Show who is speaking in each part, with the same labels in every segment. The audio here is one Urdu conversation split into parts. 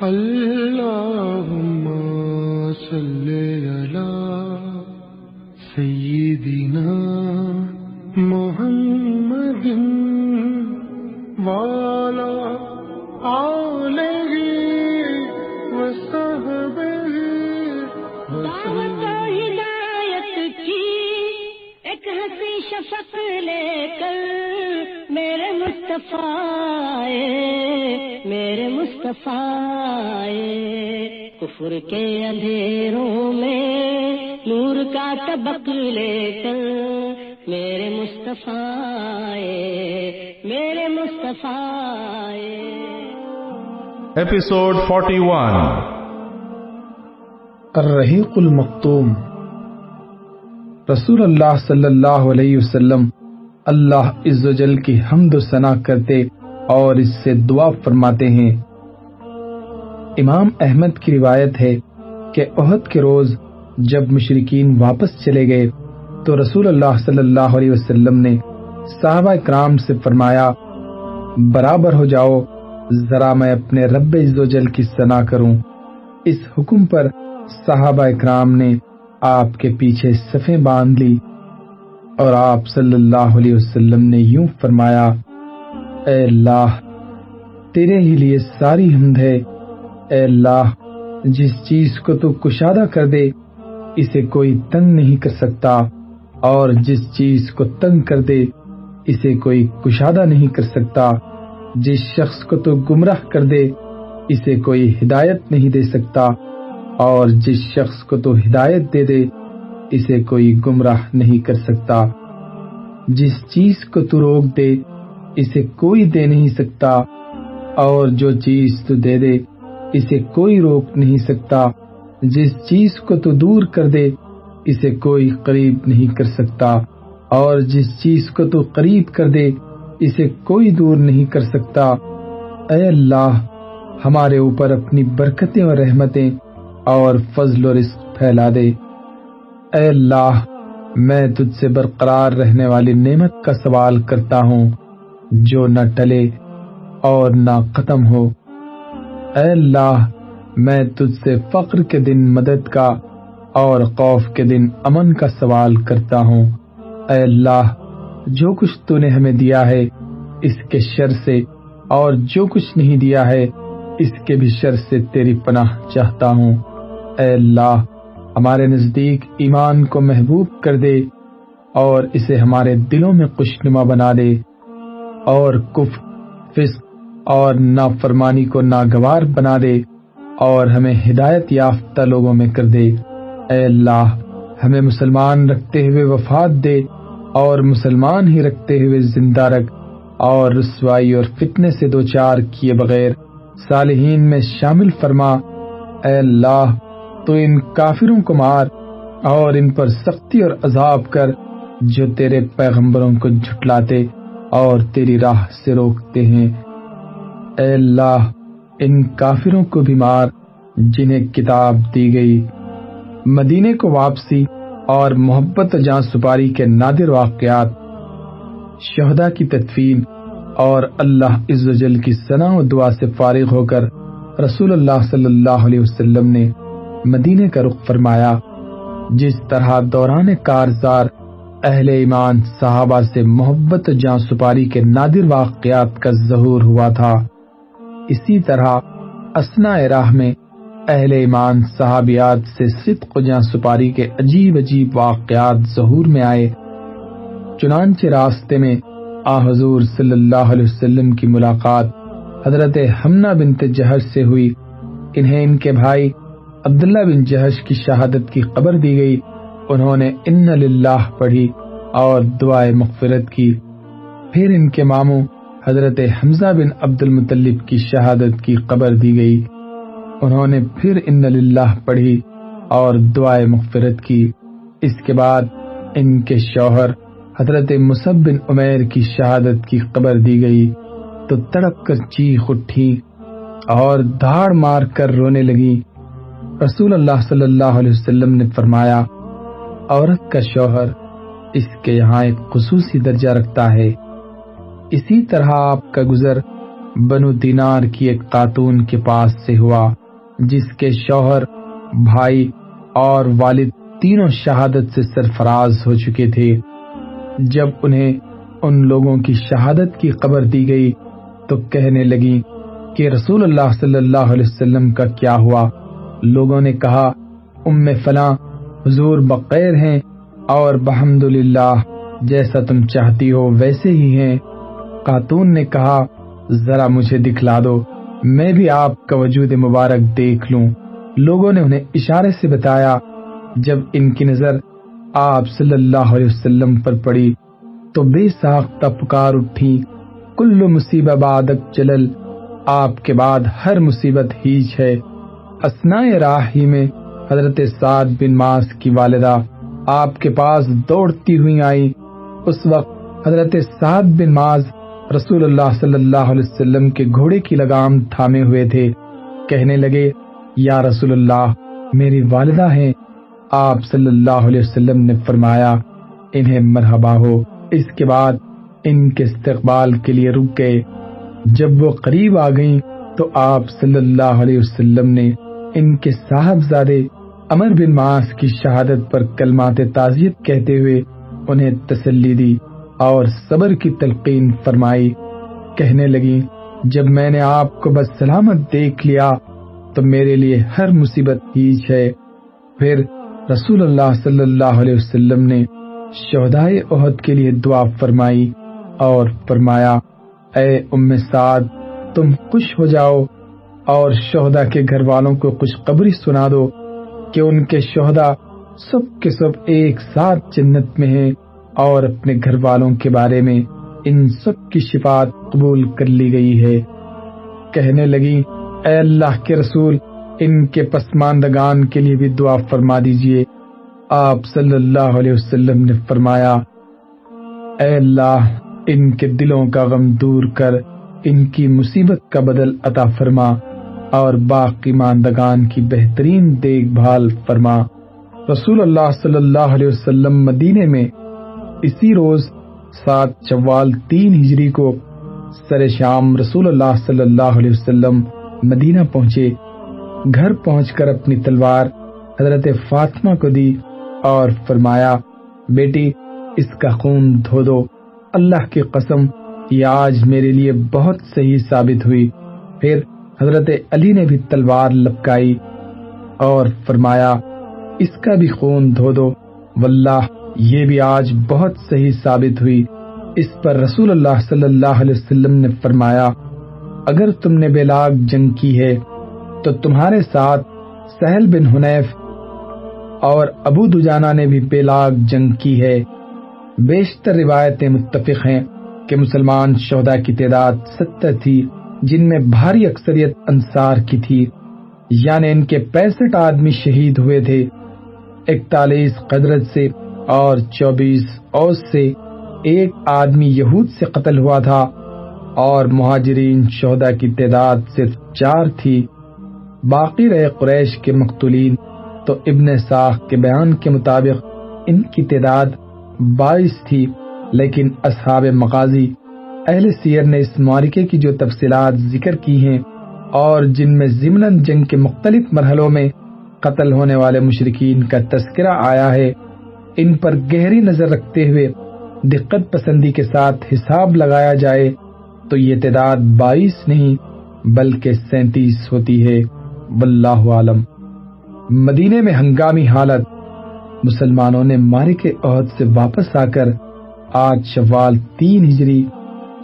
Speaker 1: اللهم صل على سيدنا محمد وعلى آله وصحبه
Speaker 2: دعوت ہدایت کی ایک ہنسی شفق لے کر میرے مصطفیٰ آئے، میرے مصطفیٰ آئے۔ کفر کے اندھیروں میں نور کا طبق لے کر میرے مصطفیٰ میرے مصطفیٰ۔
Speaker 3: Episode 41
Speaker 4: الرحیق المختوم رسول اللہ صلی اللہ علیہ وسلم اللہ عز و جل کی حمد و ثنا کرتے اور اس سے دعا فرماتے ہیں۔ امام احمد کی روایت ہے کہ عہد کے روز جب مشرقین واپس چلے گئے تو رسول اللہ صلی اللہ علیہ وسلم نے صحابہ کرام سے فرمایا، برابر ہو جاؤ، ذرا میں اپنے رب عز و جل کی ثنا کروں۔ اس حکم پر صحابہ اکرام نے آپ کے پیچھے صفیں باندھ لی اور آپ صلی اللہ علیہ وسلم نے یوں فرمایا اے اللہ، تیرے ہی لیے ساری حمد ہے۔ اے اللہ، جس چیز کو تو کشادہ کر دے، اسے کوئی تنگ نہیں کر سکتا۔ اور جس چیز کو تنگ کر دے، اسے کوئی کشادہ نہیں کر سکتا۔ جس شخص کو تو گمراہ کر دے، اسے کوئی ہدایت نہیں دے سکتا۔ اور جس شخص کو تو ہدایت دے دے، اسے کوئی گمراہ نہیں کر سکتا۔ جس چیز کو تو روک دے اسے کوئی دے نہیں سکتا، اور جو چیز تو دے دے، اسے کوئی روک نہیں سکتا۔ جس چیز کو تو دور کر دے، اسے کوئی قریب نہیں کر سکتا۔ اور جس چیز کو تو قریب کر دے، اسے کوئی دور نہیں کر سکتا۔ اے اللہ، ہمارے اوپر اپنی برکتیں اور رحمتیں اور فضل و رزق پھیلا دے۔ اے اللہ، میں تجھ سے برقرار رہنے والی نعمت کا سوال کرتا ہوں۔ جو نہ ٹلے اور نہ ختم ہو۔ اے اللہ، میں تجھ سے فقر کے دن مدد کا اور خوف کے دن امن کا سوال کرتا ہوں۔ اے اللہ، جو کچھ تو نے ہمیں دیا ہے، اس کے شر سے، اور جو کچھ نہیں دیا ہے، اس کے بھی شر سے تیری پناہ چاہتا ہوں۔ اے اللہ، ہمارے نزدیک ایمان کو محبوب کر دے اور اسے ہمارے دلوں میں خوشنما بنا دے۔ اور کف، فسق اور نافرمانی کو ناگوار بنا دے اور ہمیں ہدایت یافتہ لوگوں میں کر دے۔ اے اللہ، ہمیں مسلمان رکھتے ہوئے وفات دے اور مسلمان ہی رکھتے ہوئے زندہ رکھ اور رسوائی اور فتنے سے دو چار کیے بغیر صالحین میں شامل فرما۔ اے اللہ، تو ان کافروں کو مار اور ان پر سختی اور عذاب کر جو تیرے پیغمبروں کو جھٹلاتے۔ اور تیری راہ سے روکتے ہیں۔ اے اللہ، ان کافروں کو بھی مار جنہیں کتاب دی گئی۔ مدینے کو واپسی اور محبت جان سپاری کے نادر واقعات شہدا کی تدفین اور اللہ عز و جل کی ثنا و دعا سے فارغ ہو کر رسول اللہ صلی اللہ علیہ وسلم نے مدینے کا رخ فرمایا، جس طرح دوران کارزار اہل ایمان صحابہ سے محبت جان سپاری کے نادر واقعات کا ظہور ہوا تھا۔ اسی طرح اسنا راہ میں اہل ایمان صحابیات سے صدق و جان سپاری کے عجیب عجیب واقعات ظہور میں آئے۔ چنانچہ راستے میں آ حضور صلی اللہ علیہ وسلم کی ملاقات حضرت ہمنا بنت جہش سے ہوئی۔ انہیں ان کے بھائی عبداللہ بن جہش کی شہادت کی خبر دی گئی۔ انہوں نے ان للہ پڑھی اور دعائے مغفرت کی۔ پھر ان کے ماموں حضرت حمزہ بن عبد المطلب کی شہادت کی خبر دی گئی۔ انہوں نے پھر ان للہ پڑھی اور دعائے مغفرت کی۔ اس کے بعد ان کے شوہر حضرت مصب بن عمیر کی شہادت کی خبر دی گئی۔ تو تڑپ کر چیخ اٹھی اور دھاڑ مار کر رونے لگی۔ رسول اللہ صلی اللہ علیہ وسلم نے فرمایا عورت کا شوہر اس کے یہاں ایک خصوصی درجہ رکھتا ہے۔ اسی طرح آپ کا گزر بنو دینار کی ایک خاتون کے پاس سے ہوا، جس کے شوہر، بھائی اور والد تینوں شہادت سے سرفراز ہو چکے تھے۔ جب انہیں ان لوگوں کی شہادت کی خبر دی گئی تو کہنے لگی کہ رسول اللہ صلی اللہ علیہ وسلم کا کیا ہوا۔ لوگوں نے کہا، ام فلاں حضور بقیر ہیں اور بحمد للہ جیسا تم چاہتی ہو ویسے ہی ہیں۔ خاتون نے کہا، ذرا مجھے دکھلا دو، میں بھی آپ کا وجود مبارک دیکھ لوں۔ لوگوں نے انہیں اشارے سے بتایا، جب ان کی نظر آپ صلی اللہ علیہ وسلم پر پڑی، تو بے ساختہ پکار اٹھی، کل مصیبہ بادک چلل، آپ کے بعد ہر مصیبت ہیچ ہے۔ اسنا راہ ہی میں حضرت سعد بن ماس کی والدہ آپ کے پاس دوڑتی ہوئی آئی۔ اس وقت حضرت سعد بن ماز رسول اللہ صلی اللہ علیہ وسلم کے گھوڑے کی لگام تھامے ہوئے تھے۔ کہنے لگے، یا رسول اللہ، میری والدہ ہیں۔ آپ صلی اللہ علیہ وسلم نے فرمایا، انہیں مرحبا ہو۔ اس کے بعد ان کے استقبال کے لیے رک گئے۔ جب وہ قریب آ گئیں تو آپ صلی اللہ علیہ وسلم نے ان کے صاحبزادے امر بن ماس کی شہادت پر کلمات تعزیت کہتے ہوئے انہیں تسلی دی اور صبر کی تلقین فرمائی۔ کہنے لگی جب میں نے آپ کو بس سلامت دیکھ لیا، تو میرے لیے ہر مصیبت ہیچ ہے۔ پھر رسول اللہ صلی اللہ علیہ وسلم نے شہدائے عہد کے لیے دعا فرمائی اور فرمایا، اے ام سعد، تم خوش ہو جاؤ اور شہدا کے گھر والوں کو خوشخبری سنا دو۔ کہ ان کے شہدا سب کے سب ایک ساتھ جنت میں ہیں اور اپنے گھر والوں کے بارے میں ان سب کی شفاعت قبول کر لی گئی ہے۔ کہنے لگی، اے اللہ کے رسول، ان کے پسماندگان کے لیے بھی دعا فرما دیجیے۔ آپ صلی اللہ علیہ وسلم نے فرمایا، اے اللہ، ان کے دلوں کا غم دور کر، ان کی مصیبت کا بدل عطا فرما۔ اور باقی ماندگان کی بہترین دیکھ بھال فرما۔ رسول اللہ صلی اللہ علیہ وسلم مدینے میں اسی روز سات چوال تین ہجری کو سر شام رسول اللہ صلی اللہ علیہ وسلم مدینہ پہنچے۔ گھر پہنچ کر اپنی تلوار حضرت فاطمہ کو دی اور فرمایا، بیٹی، اس کا خون دھو دو۔ اللہ کی قسم، یہ آج میرے لیے بہت صحیح ثابت ہوئی۔ پھر حضرت علی نے بھی تلوار لپکائی اور فرمایا، اس کا بھی خون دھو دو۔ واللہ، یہ بھی آج بہت صحیح ثابت ہوئی۔ اس پر رسول اللہ صلی اللہ علیہ وسلم نے فرمایا، اگر تم نے بیلاگ جنگ کی ہے، تو تمہارے ساتھ سہل بن حنیف اور ابو دجانا نے بھی بیلاگ جنگ کی ہے۔ بیشتر روایتیں متفق ہیں کہ مسلمان شہدا کی تعداد ستر تھی۔ جن میں بھاری اکثریت انصار کی تھی۔ یعنی ان کے پینسٹھ آدمی شہید ہوئے تھے۔ اکتالیس قدرت سے اور چوبیس اوس سے ایک آدمی یہود سے قتل ہوا تھا۔ اور مہاجرین شہدا کی تعداد صرف چار تھی۔ باقی رہے قریش کے مقتولین۔ تو ابن ساخ کے بیان کے مطابق ان کی تعداد بائیس تھی، لیکن اصحاب مغازی اہل سیر نے اس معرکے کی جو تفصیلات ذکر کی ہیں اور جن میں ضمن جنگ کے مختلف مرحلوں میں قتل ہونے والے مشرقین کا تذکرہ آیا ہے، ان پر گہری نظر رکھتے ہوئے دقت پسندی کے ساتھ حساب لگایا جائے تو یہ تعداد بائیس نہیں بلکہ سینتیس ہوتی ہے۔ واللہ عالم۔ مدینے میں ہنگامی حالت، مسلمانوں نے مارے کے عہد سے واپس آ کر آج شوال تین ہجری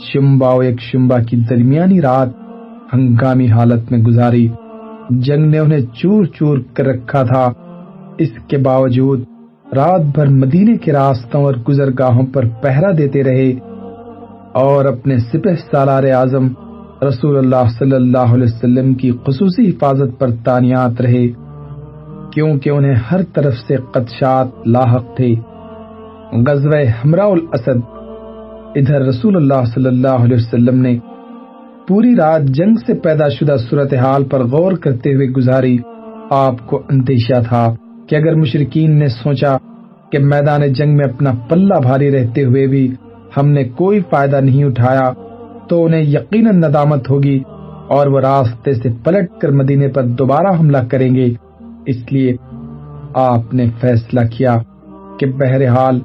Speaker 4: شمبا و ایک شمبا کی درمیانی رات ہنگامی حالت میں گزاری۔ جنگ نے انہیں چور چور کر رکھا تھا۔ اس کے باوجود رات بھر مدینے کے راستوں اور گزرگاہوں پر پہرا دیتے رہے اور اپنے سپہ سالار اعظم رسول اللہ صلی اللہ علیہ وسلم کی خصوصی حفاظت پر تانیات رہے، کیونکہ انہیں ہر طرف سے قدشات لاحق تھے۔ غزوہ ہمراہ الاسد ادھر رسول اللہ صلی اللہ علیہ وسلم نے پوری رات جنگ سے پیدا شدہ صورتحال پر غور کرتے ہوئے گزاری، آپ کو اندیشہ تھا کہ اگر مشرقین نے سوچا کہ میدان جنگ میں اپنا پلہ بھاری رہتے ہوئے بھی ہم نے کوئی فائدہ نہیں اٹھایا، تو انہیں یقیناً ندامت ہوگی اور وہ راستے سے پلٹ کر مدینے پر دوبارہ حملہ کریں گے۔ اس لیے آپ نے فیصلہ کیا کہ بہرحال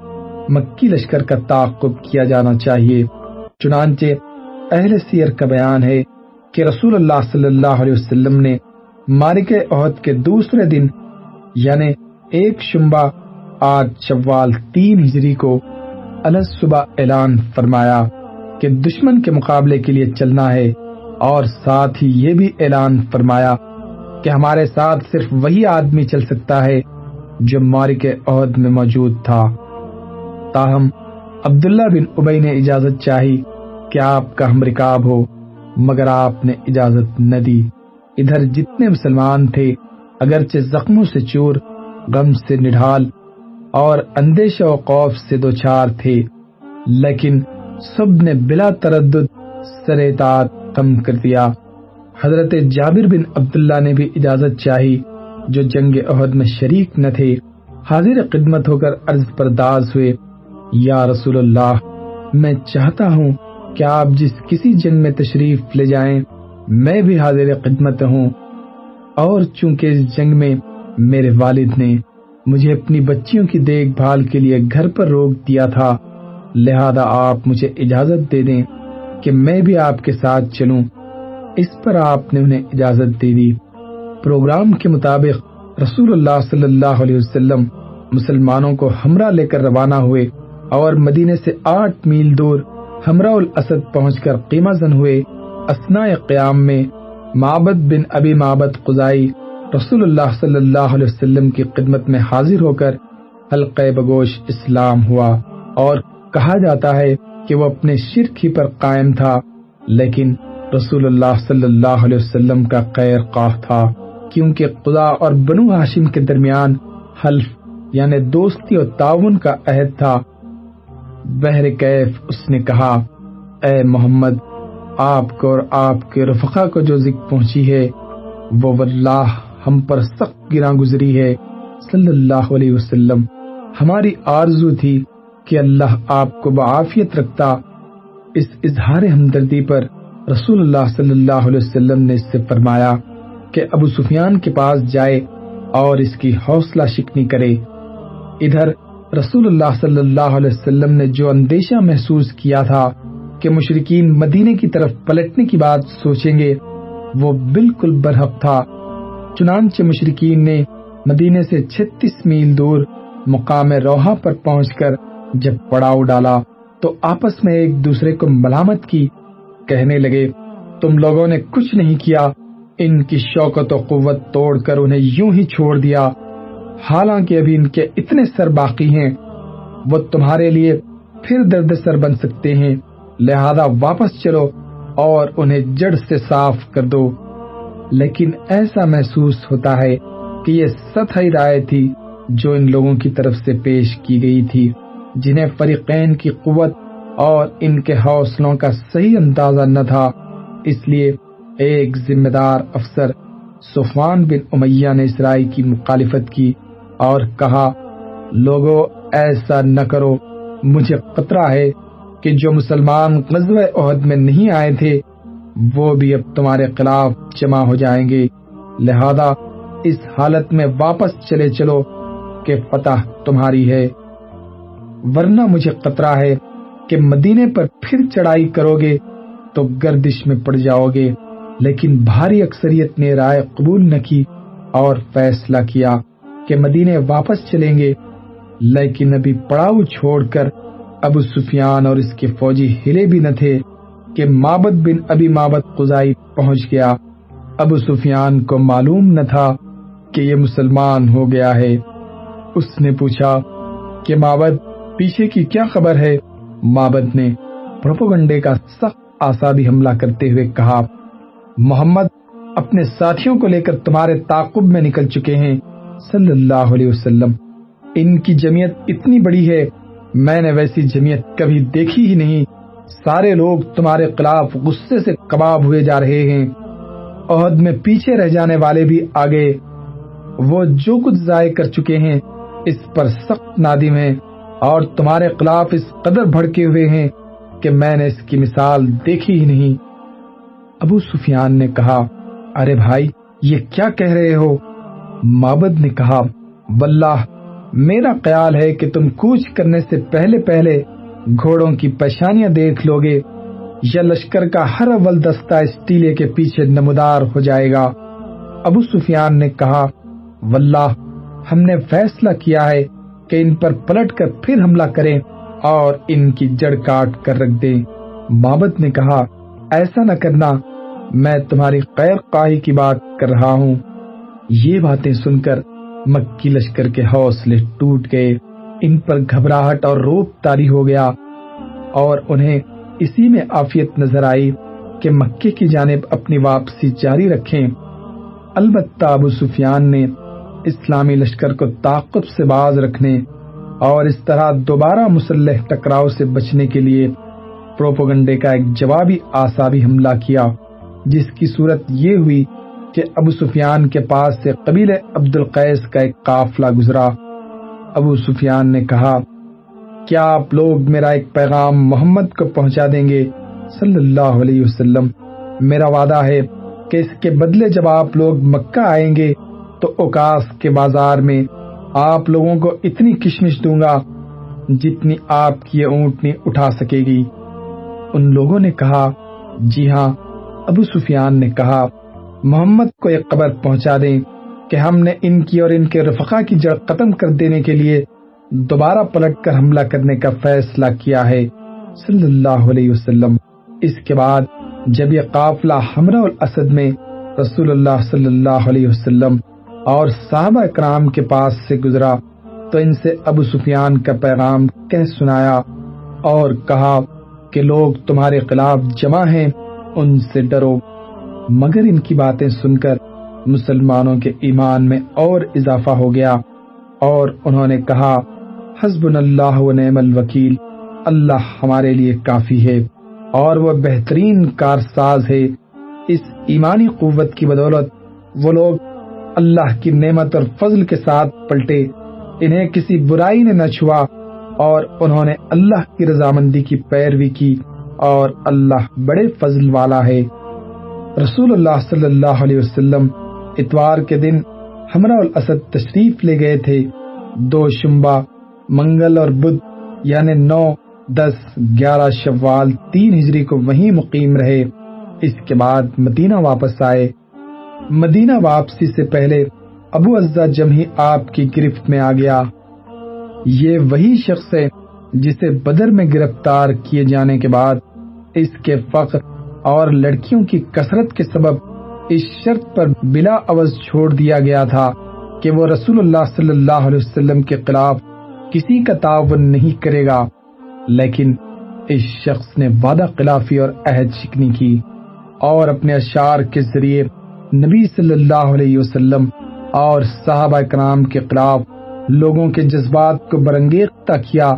Speaker 4: مکی لشکر کا تعاقب کیا جانا چاہیے۔ چنانچہ اہل سیر کا بیان ہے کہ رسول اللہ صلی اللہ علیہ وسلم نے مارک عہد کے دوسرے دن یعنی ایک شمبا آج شوال تین ہجری کو صبح اعلان فرمایا کہ دشمن کے مقابلے کے لیے چلنا ہے اور ساتھ ہی یہ بھی اعلان فرمایا کہ ہمارے ساتھ صرف وہی آدمی چل سکتا ہے جو مارک عہد میں موجود تھا۔ تاہم، عبداللہ بن ابئی نے اجازت چاہی کہ آپ کا ہم رکاب ہو، مگر آپ نے اجازت نہ دی۔ ادھر جتنے مسلمان تھے، اگرچہ زخموں سے چور، غم سے نڈھال اور اندیش و خوف سے دو چار تھے، لیکن سب نے بلا تردد سر اطاعت کم کر دیا۔ حضرت جابر بن عبداللہ نے بھی اجازت چاہی، جو جنگ عہد میں شریک نہ تھے، حاضر خدمت ہو کر عرض پرداز ہوئے۔ یا رسول اللہ، میں چاہتا ہوں کہ آپ جس کسی جنگ میں تشریف لے جائیں، میں بھی حاضر خدمت ہوں۔ اور چونکہ اس جنگ میں میرے والد نے مجھے اپنی بچیوں کی دیکھ بھال کے لیے گھر پر روک دیا تھا، لہذا آپ مجھے اجازت دے دیں کہ میں بھی آپ کے ساتھ چلوں۔ اس پر آپ نے انہیں اجازت دے دی۔ پروگرام کے مطابق رسول اللہ صلی اللہ علیہ وسلم مسلمانوں کو ہمراہ لے کر روانہ ہوئے۔ اور مدینے سے آٹھ میل دور ہمراہ الاسد پہنچ کر قیمہ زن ہوئے اسنا قیام میں معبد بن ابی معبد قزائی رسول اللہ صلی اللہ علیہ وسلم کی خدمت میں حاضر ہو کر حلقہ بگوش اسلام ہوا اور کہا جاتا ہے کہ وہ اپنے شرک ہی پر قائم تھا، لیکن رسول اللہ صلی اللہ علیہ وسلم کا خیر قاہ تھا، کیونکہ خدا اور بنو ہاشم کے درمیان حلف یعنی دوستی اور تعاون کا عہد تھا۔ بہر کیف اس نے کہا، اے محمد، آپ کو اور آپ کے رفقا کو جو ذکر پہنچی ہے، وہ واللہ ہم پر سخت گراں گزری ہے۔ صلی اللہ علیہ وسلم، ہماری آرزو تھی کہ اللہ آپ کو بعافیت رکھتا۔ اس اظہار ہمدردی پر رسول اللہ صلی اللہ علیہ وسلم نے اس سے فرمایا کہ ابو سفیان کے پاس جائے اور اس کی حوصلہ شکنی کرے۔ ادھر رسول اللہ صلی اللہ علیہ وسلم نے جو اندیشہ محسوس کیا تھا کہ مشرقین مدینے کی طرف پلٹنے کی بات سوچیں گے، وہ بالکل برحق تھا۔ چنانچہ مشرقین نے مدینے سے چھتیس میل دور مقام روحا پر پہنچ کر جب پڑاؤ ڈالا تو آپس میں ایک دوسرے کو ملامت کی، کہنے لگے، تم لوگوں نے کچھ نہیں کیا، ان کی شوکت و قوت توڑ کر انہیں یوں ہی چھوڑ دیا۔ حالانکہ ابھی ان کے اتنے سر باقی ہیں، وہ تمہارے لیے پھر درد سر بن سکتے ہیں۔ لہذا واپس چلو اور انہیں جڑ سے صاف کر دو۔ لیکن ایسا محسوس ہوتا ہے کہ یہ سطحی رائے تھی جو ان لوگوں کی طرف سے پیش کی گئی تھی، جنہیں فریقین کی قوت اور ان کے حوصلوں کا صحیح اندازہ نہ تھا۔ اس لیے ایک ذمہ دار افسر سفان بن امیہ نے اسرائی کی مخالفت کی۔ اور کہا، لوگو، ایسا نہ کرو۔ مجھے خطرہ ہے کہ جو مسلمان غزوہ عہد میں نہیں آئے تھے، وہ بھی اب تمہارے خلاف جمع ہو جائیں گے۔ لہذا اس حالت میں واپس چلے چلو کہ فتح تمہاری ہے۔ ورنہ مجھے خطرہ ہے کہ مدینے پر پھر چڑھائی کرو گے تو گردش میں پڑ جاؤ گے لیکن بھاری اکثریت نے رائے قبول نہ کی اور فیصلہ کیا۔ کہ مدینے واپس چلیں گے۔ لیکن ابھی پڑاؤ چھوڑ کر ابو سفیان اور اس کے فوجی ہلے بھی نہ تھے کہ مابد بن ابھی مابد قزائی پہنچ گیا۔ ابو سفیان کو معلوم نہ تھا کہ یہ مسلمان ہو گیا ہے۔ اس نے پوچھا کہ مابد پیچھے کی کیا خبر ہے؟ مابد نے پروپوگنڈے کا سخت آسابی حملہ کرتے ہوئے کہا، محمد اپنے ساتھیوں کو لے کر تمہارے تعقب میں نکل چکے ہیں۔ صلی اللہ علیہ وسلم، ان کی جمعیت اتنی بڑی ہے، میں نے ویسی جمعیت کبھی دیکھی ہی نہیں۔ سارے لوگ تمہارے خلاف غصے سے کباب ہوئے جا رہے ہیں۔ عہد میں پیچھے رہ جانے والے بھی آگے۔ وہ جو کچھ ضائع کر چکے ہیں، اس پر سخت نادم ہیں اور تمہارے خلاف اس قدر بھڑکے ہوئے ہیں کہ میں نے اس کی مثال دیکھی ہی نہیں۔ ابو سفیان نے کہا، ارے بھائی، یہ کیا کہہ رہے ہو؟ مابد نے کہا، واللہ، میرا خیال ہے کہ تم کوچ کرنے سے پہلے پہلے گھوڑوں کی پیشانیاں دیکھ لو گے یا لشکر کا ہر اول دستہ اس ٹیلے کے پیچھے نمودار ہو جائے گا۔ ابو سفیان نے کہا، واللہ، ہم نے فیصلہ کیا ہے کہ ان پر پلٹ کر پھر حملہ کریں اور ان کی جڑ کاٹ کر رکھ دیں۔ بابت نے کہا، ایسا نہ کرنا، میں تمہاری خیر قاہی کی بات کر رہا ہوں۔ یہ باتیں سن کر مکی لشکر کے حوصلے ٹوٹ گئے۔ ان پر گھبراہٹ اور روپ تاری ہو گیا اور انہیں اسی میں آفیت نظر آئی کہ مکے کی جانب اپنی واپسی جاری رکھیں۔ البتہ ابو سفیان نے اسلامی لشکر کو تعاقب سے باز رکھنے اور اس طرح دوبارہ مسلح ٹکراؤ سے بچنے کے لیے پروپوگنڈے کا ایک جوابی آسابی حملہ کیا، جس کی صورت یہ ہوئی کہ ابو سفیان کے پاس سے قبیل عبد القیس کا ایک قافلہ گزرا۔ ابو سفیان نے کہا، کیا آپ لوگ میرا ایک پیغام محمد کو پہنچا دیں گے؟ صلی اللہ علیہ وسلم۔ میرا وعدہ ہے کہ اس کے بدلے جب آپ لوگ مکہ آئیں گے، تو اوکاس کے بازار میں آپ لوگوں کو اتنی کشمش دوں گا جتنی آپ کی اونٹنی اٹھا سکے گی۔ ان لوگوں نے کہا جی ہاں ابو سفیان نے کہا محمد کو ایک قبر پہنچا دیں کہ ہم نے ان کی اور ان کے رفقا کی جڑ ختم کر دینے کے لیے دوبارہ پلٹ کر حملہ کرنے کا فیصلہ کیا ہے۔ صلی اللہ علیہ وسلم۔ اس کے بعد جب یہ قافلہ ہمراہ الاسد میں رسول اللہ صلی اللہ علیہ وسلم اور صحابہ اکرام کے پاس سے گزرا تو ان سے ابو سفیان کا پیغام کہہ سنایا اور کہا کہ لوگ تمہارے خلاف جمع ہیں، ان سے ڈرو۔ مگر ان کی باتیں سن کر مسلمانوں کے ایمان میں اور اضافہ ہو گیا اور انہوں نے کہا حسب اللہ و نعم الوکیل، اللہ ہمارے لیے کافی ہے اور وہ بہترین کارساز ہے۔ اس ایمانی قوت کی بدولت وہ لوگ اللہ کی نعمت اور فضل کے ساتھ پلٹے، انہیں کسی برائی نے نہ چھوا اور انہوں نے اللہ کی رضامندی کی پیروی کی اور اللہ بڑے فضل والا ہے۔ رسول اللہ صلی اللہ علیہ وسلم اتوار کے دن ہمراہ الاسد تشریف لے گئے تھے۔ دو شمبا منگل اور بدھ یعنی نو، دس، گیارہ شوال، تین ہجری کو وہیں مقیم رہے۔ اس کے بعد مدینہ واپس آئے۔ مدینہ واپسی سے پہلے ابو ازا جمہی آپ کی گرفت میں آ گیا۔ یہ وہی شخص ہے جسے بدر میں گرفتار کیے جانے کے بعد اس کے فخر اور لڑکیوں کی کثرت کے سبب اس شرط پر بلا عوض چھوڑ دیا گیا تھا کہ وہ رسول اللہ صلی اللہ علیہ وسلم کے خلاف کسی کا تعاون نہیں کرے گا۔ لیکن اس شخص نے وعدہ خلافی اور عہد شکنی کی اور اپنے اشعار کے ذریعے نبی صلی اللہ علیہ وسلم اور صحابہ کرام کے خلاف لوگوں کے جذبات کو برنگیختہ کیا،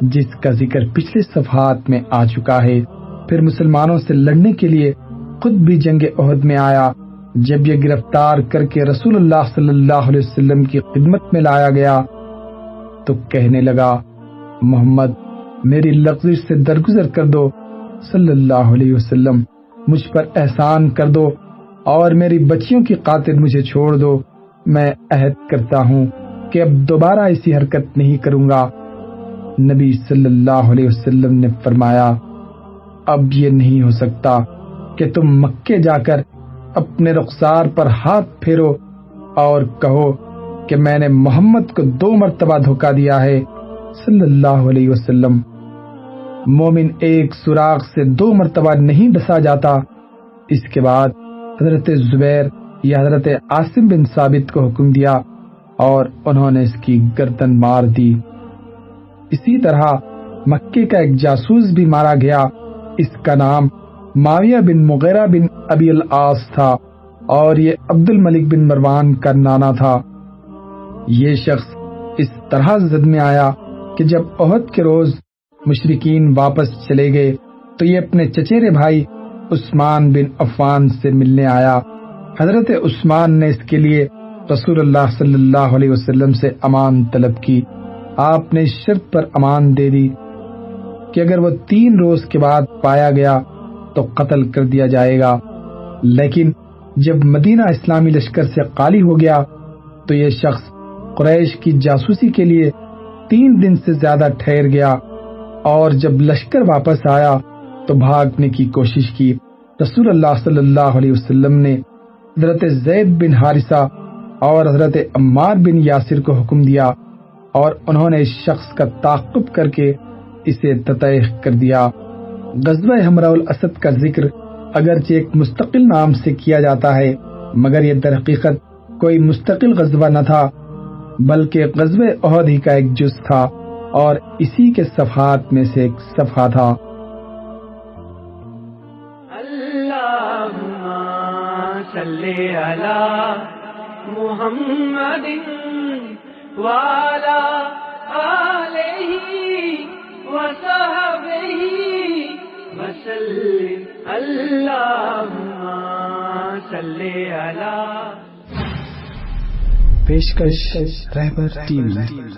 Speaker 4: جس کا ذکر پچھلے صفحات میں آ چکا ہے۔ پھر مسلمانوں سے لڑنے کے لیے خود بھی جنگ عہد میں آیا، جب یہ گرفتار کر کے رسول اللہ صلی اللہ علیہ وسلم کی خدمت میں لایا گیا، تو کہنے لگا، محمد، میری لغزش سے درگزر کر دو، صلی اللہ علیہ وسلم، مجھ پر احسان کر دو اور میری بچیوں کی قاتل مجھے چھوڑ دو۔ میں عہد کرتا ہوں کہ اب دوبارہ ایسی حرکت نہیں کروں گا۔ نبی صلی اللہ علیہ وسلم نے فرمایا اب یہ نہیں ہو سکتا کہ تم مکے جا کر اپنے رخسار پر ہاتھ پھیرو اور کہو کہ میں نے محمد کو دو مرتبہ دھوکا دیا ہے۔ صلی اللہ علیہ وسلم۔ مومن ایک سوراخ سے دو مرتبہ نہیں ڈسا جاتا۔ اس کے بعد حضرت زبیر یا حضرت عاصم بن ثابت کو حکم دیا اور انہوں نے اس کی گردن مار دی۔ اسی طرح مکے کا ایک جاسوس بھی مارا گیا۔ اس کا نام معاویہ بن مغیرہ بن ابی العاص تھا اور یہ عبد الملک بن مروان کا نانا تھا۔ یہ شخص اس طرح زد میں آیا کہ جب عہد کے روز مشرقین واپس چلے گئے تو یہ اپنے چچیرے بھائی عثمان بن عفان سے ملنے آیا۔ حضرت عثمان نے اس کے لیے رسول اللہ صلی اللہ علیہ وسلم سے امان طلب کی۔ آپ نے شرط پر امان دے دی۔ کہ اگر وہ تین روز کے بعد پایا گیا تو قتل کر دیا جائے گا۔ لیکن جب مدینہ اسلامی لشکر سے خالی ہو گیا تو یہ شخص قریش کی جاسوسی کے لیے تین دن سے زیادہ ٹھہر گیا اور جب لشکر واپس آیا تو بھاگنے کی کوشش کی۔ رسول اللہ صلی اللہ علیہ وسلم نے حضرت زید بن حارثہ اور حضرت عمار بن یاسر کو حکم دیا اور انہوں نے اس شخص کا تعقب کر کے اسے تطیخ کر دیا۔ غزوہ ہمراہ الاسد کا ذکر اگرچہ ایک مستقل نام سے کیا جاتا ہے، مگر یہ در حقیقت کوئی مستقل غزوہ نہ تھا، بلکہ غزوہ عہد ہی کا ایک جز تھا اور اسی کے صفحات میں سے ایک صفحہ تھا۔
Speaker 3: محمد وعلى آله وصحبه وسلم. اللهم صل على
Speaker 4: پیشکش رہبر ٹی وی